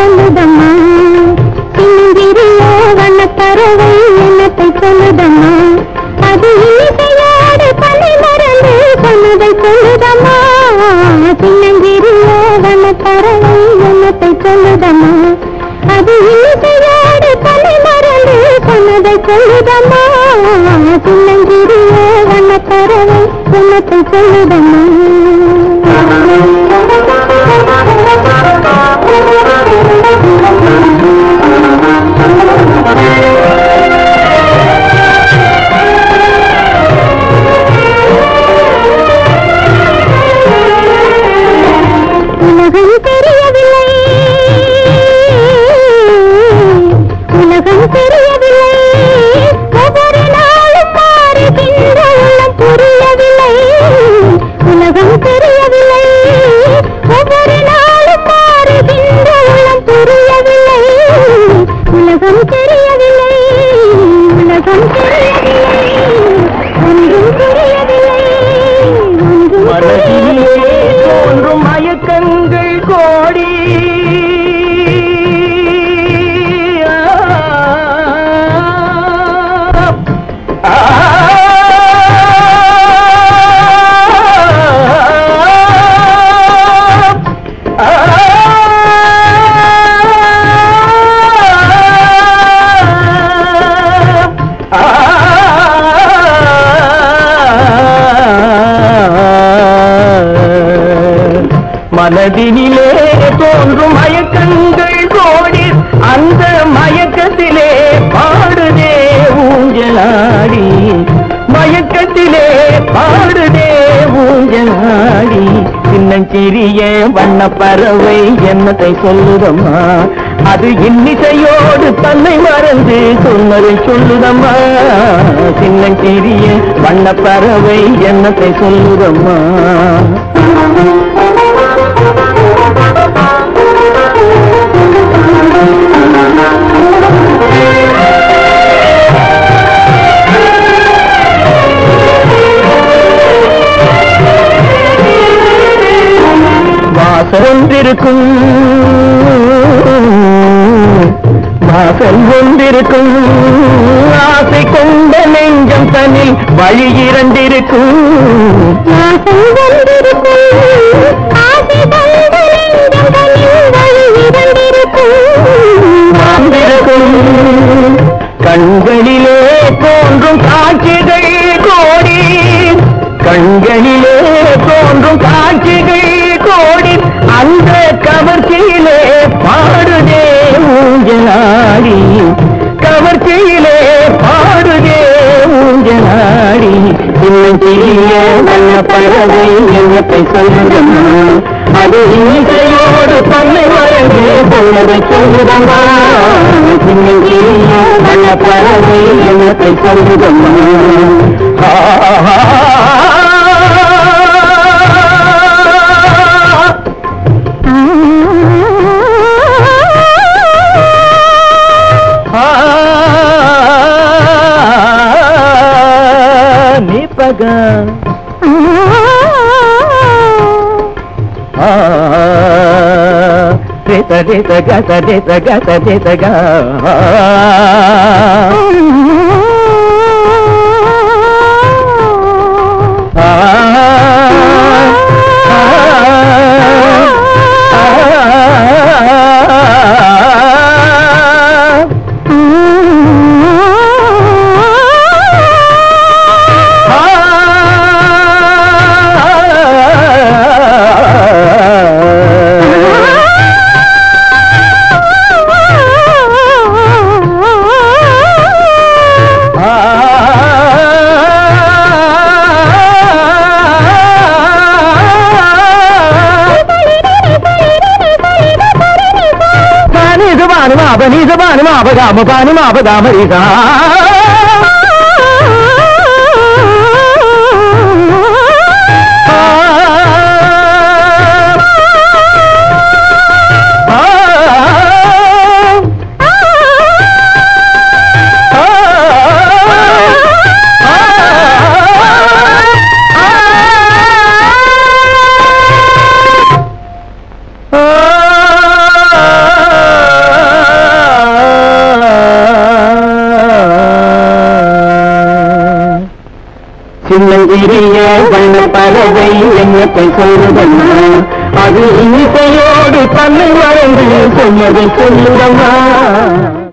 பறவை எண்ணத்தை சொல்லுதம்மா. சின்னஞ்சிறிய வண்ணப்பறவை எண்ணத்தை சொல்லுதம்மா. அது இசையாடு பனை மறந்து சொன்னதை சொல்லுதம்மா. சின்னஞ்சிறிய பறவை என்னத்தை சொல்லுதம்மா. அது இசையாடு பனை மறந்து சொன்னதை சொல்லுதம்மா. சின்னஞ்சிறிய பறவை என்னத்தை சொல்லுதம்மா. மனதினிலே தோன்றும் மயக்கங்கள் கோடி அந்த மயக்கத்திலே பாடுதே ஊஞ்சலாடி. மயக்கத்திலே பாடுதே ஊஞ்சலாடி. சின்னஞ்சிறிய வண்ண பறவை என்னத்தை சொல்லுதம்மா? அது இன்னிசையோடு தன்னை மறந்து சொன்னதை சொல்லுதம்மா? சின்னஞ்சிறிய வண்ண பறவை என்னத்தை சொல்லுதம்மா? ஒன்றிருக்கும் வாசல் ஒன்றிருக்கும் ஆசை கொண்ட நெஞ்சம் தனில் வழி இரண்டிருக்கும் வாசல் வந்திருக்கும் இன்னைய நல்ல பறவை எண்ணத்தை சொல்லுதம்மா அது இசையோடு தன்னை வழங்கி சொன்னதை சொல்லுதம்மா இன்னைய நல்ல பறவை எண்ணத்தை சொல்லுதம்மா ఉండగా రిత రిత గత రిత గత రితగా పాపనీస పాని మాపదామ పాని మాపదామ రీసా சின்னஞ்சிறிய வண்ண பறவை எண்ணத்தை சொல்லுதம்மா. அது இனிசையோடு தன்னை மறந்து சொன்னதை சொல்லுதம்மா.